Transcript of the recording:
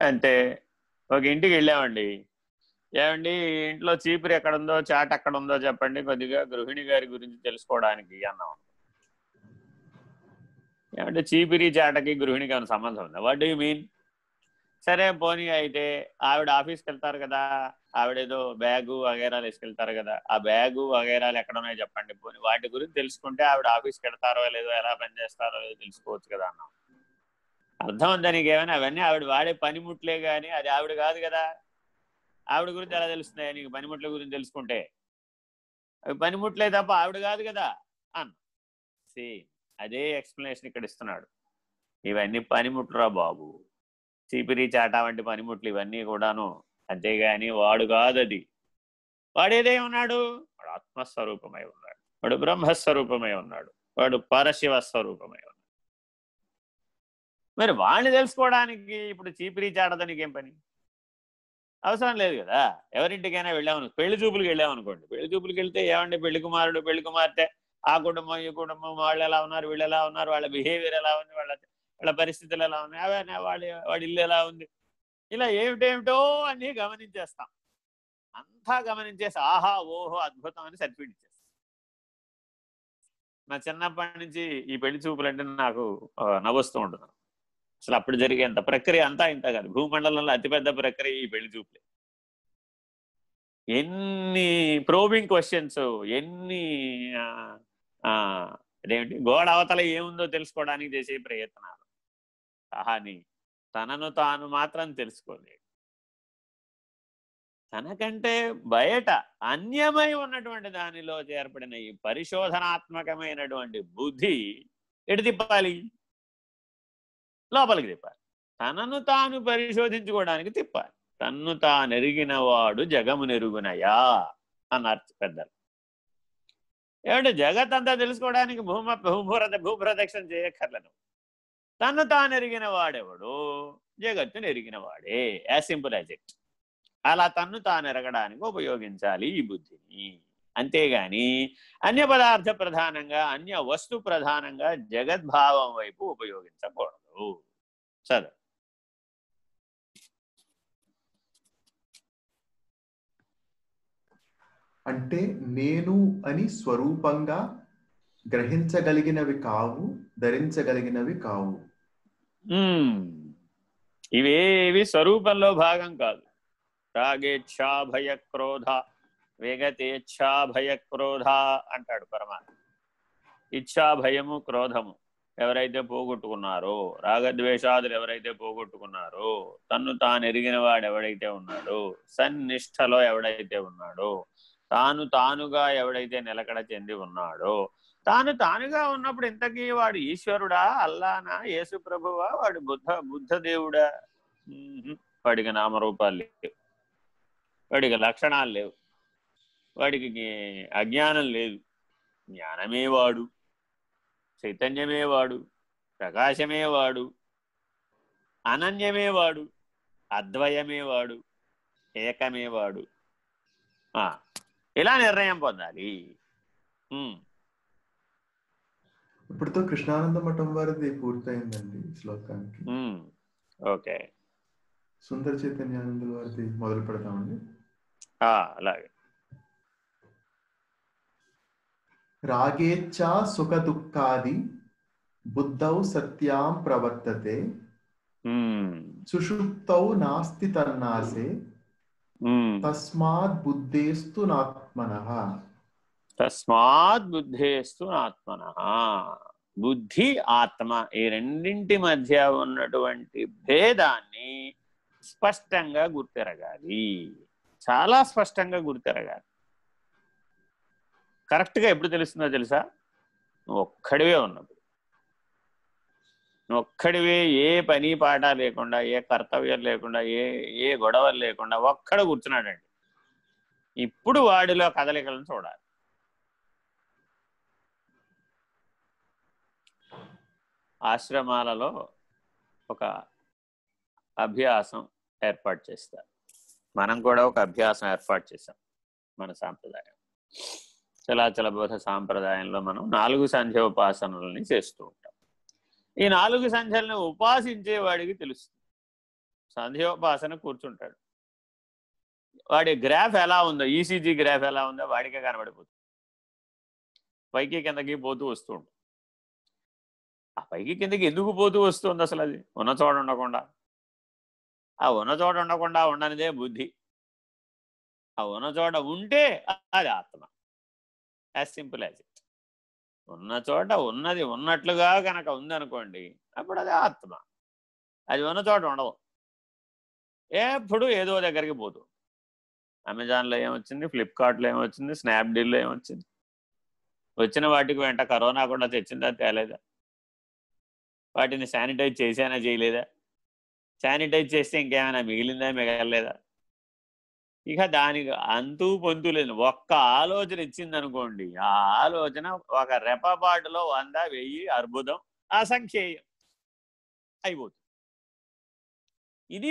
అంతే ఒక ఇంటికి వెళ్ళామండి. ఏమండి ఇంట్లో చీపురు ఎక్కడ ఉందో చాట్ ఎక్కడ ఉందో చెప్పండి కొద్దిగా గృహిణి గారి గురించి తెలుసుకోవడానికి అన్నాం. ఏమంటే చీపిరి చాటకి గృహిణికి ఏమైనా సంబంధం ఉందా? వాట్ డూ మీన్ సరే పోనీ అయితే ఆవిడ ఆఫీస్కి వెళ్తారు కదా ఆవిడ ఏదో బ్యాగు వగేరాలు వేసుకెళ్తారు కదా ఆ బ్యాగు వగేరాలు ఎక్కడ ఉన్నాయో చెప్పండి పోనీ. వాటి గురించి తెలుసుకుంటే ఆవిడ ఆఫీస్కి వెళ్తారో లేదో ఎలా పనిచేస్తారో లేదో తెలుసుకోవచ్చు కదా అన్నాం. అర్థం ఉందా నీకేమైనా అవన్నీ ఆవిడ వాడే పనిముట్లే కానీ అది ఆవిడ కాదు కదా. ఆవిడ గురించి ఎలా తెలుస్తున్నాయి నీకు పనిముట్ల గురించి తెలుసుకుంటే? అవి పనిముట్లే తప్ప ఆవిడ కాదు కదా అన్న. సేమ్ అదే ఎక్స్ప్లెనేషన్ ఇక్కడ ఇస్తున్నాడు. ఇవన్నీ పనిముట్లురా బాబు. చీపిరి చాట వంటి పనిముట్లు ఇవన్నీ కూడాను. అంతేగాని వాడు కాదు అది వాడేదే ఉన్నాడు? వాడు ఆత్మస్వరూపమై ఉన్నాడు. వాడు బ్రహ్మస్వరూపమై ఉన్నాడు. వాడు పరశివ స్వరూపమై ఉన్నాడు. మరి వాడిని తెలుసుకోవడానికి ఇప్పుడు చీపిరి చాటతో నీకేం పని? అవసరం లేదు కదా. ఎవరింటికైనా వెళ్ళామను పెళ్ళి చూపులకు వెళ్ళామనుకోండి. పెళ్ళి చూపులకు వెళ్తే ఏమండి? పెళ్ళి కుమారుడు పెళ్ళి కుమార్తె. ఆ కుటుంబం ఈ కుటుంబం వాళ్ళు ఎలా ఉన్నారు? వీళ్ళు ఎలా ఉన్నారు? వాళ్ళ బిహేవియర్ ఎలా ఉంది? వాళ్ళ వాళ్ళ పరిస్థితులు ఎలా ఉన్నాయి? అవే వాళ్ళ వాడి ఇల్లు ఎలా ఉంది? ఇలా ఏమిటేమిటో అన్నీ గమనించేస్తాం. అంతా గమనించేసి ఆహా ఓహో అద్భుతం అని సర్టిఫికేట్ ఇచ్చేస్తాం. నా చిన్నప్పటి నుంచి ఈ పెళ్ళి చూపులు అంటే నాకు నవ్వుస్తూ ఉంటున్నాను. అసలు అప్పుడు జరిగేంత ప్రక్రియ అంతా ఇంత కాదు. భూమండలంలో అతిపెద్ద ప్రక్రియ ఈ పెళ్ళి చూపులే. ఎన్ని ప్రోబింగ్ క్వశ్చన్స్ ఎన్ని అదేమిటి గోడ అవతల ఏముందో తెలుసుకోవడానికి చేసే ప్రయత్నాలు. కానీ తనను తాను మాత్రం తెలుసుకోలేడు తనకంటే బయట అన్యమై ఉన్నటువంటి దానిలో చేర్పడిన ఈ పరిశోధనాత్మకమైనటువంటి బుద్ధి ఎటు తిప్పాలి? లోపలికి తిప్పాలి. తనను తాను పరిశోధించుకోవడానికి తిప్పాలి. తన్ను తానెరిగిన వాడు జగమునెరుగునయా అన్నారు పెద్దలు. ఏమంటే జగత్ అంతా తెలుసుకోవడానికి భూమ భూభ్రద భూప్రదక్షిణ చేయక్కర్లను తను తానెరిగిన వాడెవడు జగత్తును ఎరిగిన వాడే యాజ్ సింపుల్ యాజ్ ఇట్. అలా తన్ను తాను ఎరగడానికి ఉపయోగించాలి ఈ బుద్ధిని. అంతేగాని అన్య పదార్థ ప్రధానంగా అన్య వస్తు ప్రధానంగా జగద్భావం వైపు ఉపయోగించకూడదు. చదువు అంటే నేను అని స్వరూపంగా గ్రహించగలిగినవి కావు ధరించగలిగినవి కావు. ఇవేవి స్వరూపంలో భాగం కాదు. రాగేచ్ఛా భయ క్రోధ వేగతేచ్ఛా భయ క్రోధ అంటాడు పరమాత్మ. ఇచ్ఛా భయము క్రోధము. ఎవరైతే పోగొట్టుకున్నారో రాగద్వేషాదులు ఎవరైతే పోగొట్టుకున్నారో తన్ను తాను ఎరిగిన వాడు ఎవడైతే ఉన్నాడో సన్నిష్టలో ఎవడైతే ఉన్నాడో తాను తానుగా ఎవడైతే నిలకడ చెంది ఉన్నాడో తాను తానుగా ఉన్నప్పుడు ఇంతకీ వాడు ఈశ్వరుడా అల్లానా యేసు ప్రభువా వాడు బుద్ధ బుద్ధ దేవుడా? వాడికి నామరూపాలు లేవు. వాడికి లక్షణాలు లేవు. వాడికి అజ్ఞానం లేదు. జ్ఞానమే వాడు. చైతన్యమే వాడు ప్రకాశమే వాడు అనన్యమే వాడు అద్వయమే వాడు ఏకమే వాడు ఇలా నిర్ణయం పొందాలి. ఇప్పుడుతో కృష్ణానంద మఠం వారిది పూర్తయిందండి శ్లోకానికి. ఓకే. సుందర చైతన్యానందుల వారిది మొదలు పెడతామండి. అలాగే. రాగేచ్ఛా సుఖ దుఃఖాది బుద్ధౌ సత్యాం ప్రవర్తతే. సుషుప్తౌ నాస్తి తన్నాసే. తస్మాత్ బుద్ధేస్తు నాత్మన. తస్మాత్ బుద్ధేస్తు ఆత్మన బుద్ధి ఆత్మ ఈ రెండింటి మధ్య ఉన్నటువంటి భేదాన్ని స్పష్టంగా గుర్తిరగాలి. చాలా స్పష్టంగా గుర్తిరగాలి. కరెక్ట్గా ఎప్పుడు తెలుస్తుందో తెలుసా? నువ్వు ఒక్కడివే ఉన్నప్పుడు నువ్వు ఒక్కడివే ఏ పని పాట లేకుండా ఏ కర్తవ్యం లేకుండా ఏ ఏ గొడవలు లేకుండా ఒక్కడ కూర్చున్నాడండి. ఇప్పుడు వాడిలో కదలికలను చూడాలి. ఆశ్రమాలలో ఒక అభ్యాసం ఏర్పాటు చేస్తారు. మనం కూడా ఒక అభ్యాసం ఏర్పాటు చేసాం మన సాంప్రదాయం. చలాచల బోధ సాంప్రదాయంలో మనం నాలుగు సంధ్య చేస్తూ ఉంటాం. ఈ నాలుగు సంధ్యలను ఉపాసించే వాడికి తెలుస్తుంది. సంధ్యోపాసన కూర్చుంటాడు. వాడి గ్రాఫ్ ఎలా ఉందో ఈసీజీ గ్రాఫ్ ఎలా ఉందో వాడికే కనబడిపోతుంది. పైకి కిందకి పోతూ వస్తూ ఉంటుంది ఆ పైకి కిందకి ఎందుకు పోతూ వస్తుంది అసలు అది? ఉన్న చోట ఉండకుండా. ఆ ఉన్న చోట ఉండకుండా ఉండనిదే బుద్ధి. ఆ ఉన్న చోట ఉంటే అది ఆత్మ. యాజ్ సింపుల్ యాజ్ ఇట్ ఉన్న చోట ఉన్నది ఉన్నట్లుగా కనుక ఉందనుకోండి అప్పుడు అది ఆత్మ. అది ఉన్న చోట ఉండదు ఎప్పుడు ఏదో దగ్గరికి పోతూ అమెజాన్లో ఏమొచ్చింది? ఫ్లిప్కార్ట్లో ఏమొచ్చింది? స్నాప్డీల్లో ఏమొచ్చింది? వచ్చిన వాటికి వెంట కరోనా కూడా తెచ్చిందా? తేలేదా? వాటిని శానిటైజ్ చేసేనా చేయలేదా? శానిటైజ్ చేస్తే ఇంకేమైనా మిగిలిందా? మిగలలేదా? ఇక దానికి అంతూ పొంతు లేదు ఒక్క ఆలోచన ఇచ్చింది అనుకోండి ఆ ఆలోచన ఒక రెపపాటులో వంద వెయ్యి అర్బుదం అసంఖ్యేయం అయిపోతుంది.